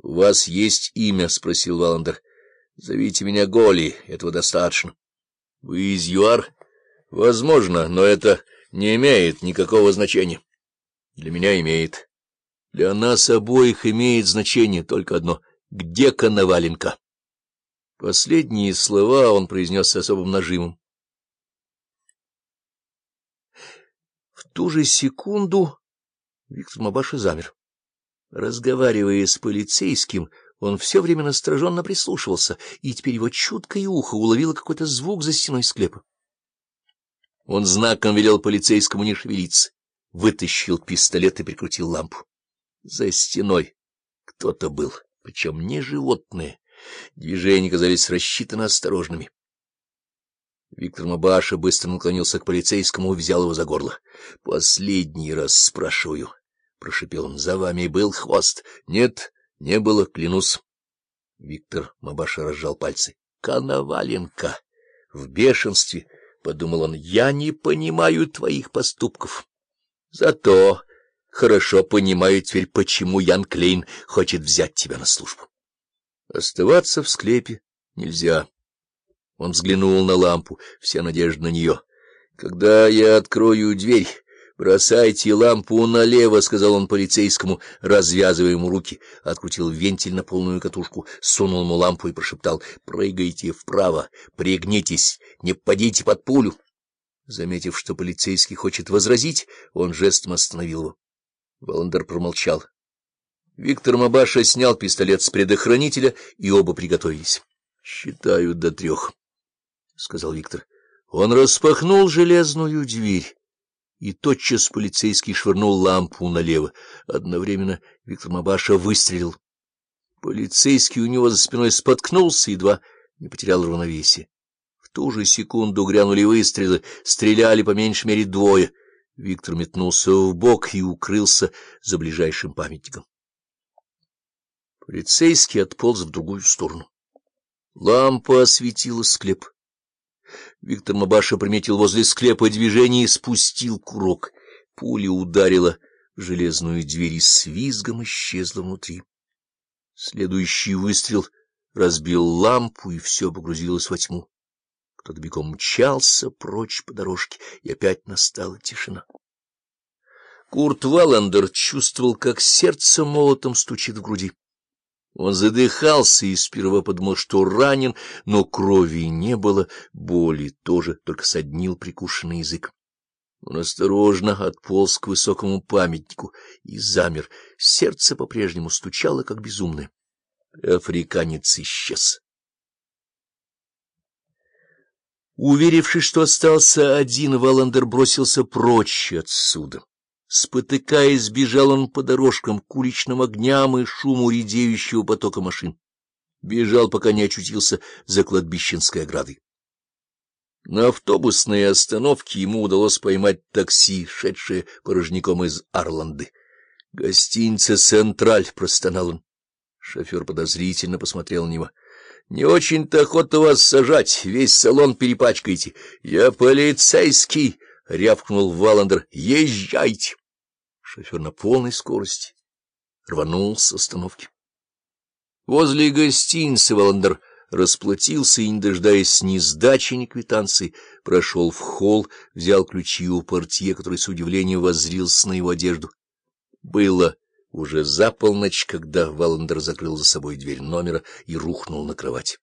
— У вас есть имя? — спросил Валандер. — Зовите меня Голи, этого достаточно. — Вы из ЮАР? — Возможно, но это не имеет никакого значения. — Для меня имеет. Для нас обоих имеет значение только одно — где Коноваленко? Последние слова он произнес с особым нажимом. В ту же секунду Виктор Мабаша замер. Разговаривая с полицейским, он все время настороженно прислушивался, и теперь его чуткое ухо уловило какой-то звук за стеной склепа. Он знаком велел полицейскому не шевелиться, вытащил пистолет и прикрутил лампу. За стеной кто-то был, причем не животное. Движения казались рассчитанно осторожными. Виктор Мабаша быстро наклонился к полицейскому и взял его за горло. — Последний раз спрашиваю. — прошепел он. — За вами был хвост. — Нет, не было, клянусь. Виктор Мабаша разжал пальцы. — Коноваленко! В бешенстве, — подумал он, — я не понимаю твоих поступков. Зато хорошо понимаю теперь, почему Ян Клейн хочет взять тебя на службу. Оставаться в склепе нельзя. Он взглянул на лампу, вся надежда на нее. — Когда я открою дверь... «Бросайте лампу налево», — сказал он полицейскому, развязывая ему руки. Открутил вентиль на полную катушку, сунул ему лампу и прошептал «Прыгайте вправо, пригнитесь, не попадите под пулю». Заметив, что полицейский хочет возразить, он жестом остановил его. Воландер промолчал. Виктор Мабаша снял пистолет с предохранителя, и оба приготовились. — Считаю до трех, — сказал Виктор. Он распахнул железную дверь и тотчас полицейский швырнул лампу налево. Одновременно Виктор Мабаша выстрелил. Полицейский у него за спиной споткнулся, едва не потерял равновесие. В ту же секунду грянули выстрелы, стреляли по меньшей мере двое. Виктор метнулся в бок и укрылся за ближайшим памятником. Полицейский отполз в другую сторону. Лампа осветила склеп. Виктор Мабаша приметил возле склепа движение и спустил курок. Пуля ударила в железную дверь и с визгом исчезла внутри. Следующий выстрел разбил лампу, и все погрузилось во тьму. Кто-то бегом мчался прочь по дорожке, и опять настала тишина. Курт Валандер чувствовал, как сердце молотом стучит в груди. Он задыхался и сперва подумал, что ранен, но крови не было, боли тоже, только соднил прикушенный язык. Он осторожно отполз к высокому памятнику и замер. Сердце по-прежнему стучало, как безумное. Африканец исчез. Уверившись, что остался один, Валандер бросился прочь отсюда. Спотыкаясь, бежал он по дорожкам к уличным огням и шуму редеющего потока машин. Бежал, пока не очутился за кладбищенской оградой. На автобусной остановке ему удалось поймать такси, шедшее порожняком из Арланды. — Гостиница «Централь», — простонал он. Шофер подозрительно посмотрел на него. — Не очень-то охота вас сажать, весь салон перепачкаете. — Я полицейский, — рявкнул Валандер. — Езжайте. Шофер на полной скорости рванул с остановки. Возле гостиницы Валандер расплатился и, не дожидаясь ни сдачи, ни квитанции, прошел в холл, взял ключи у портье, который с удивлением воззрился на его одежду. Было уже за полночь, когда Валандер закрыл за собой дверь номера и рухнул на кровать.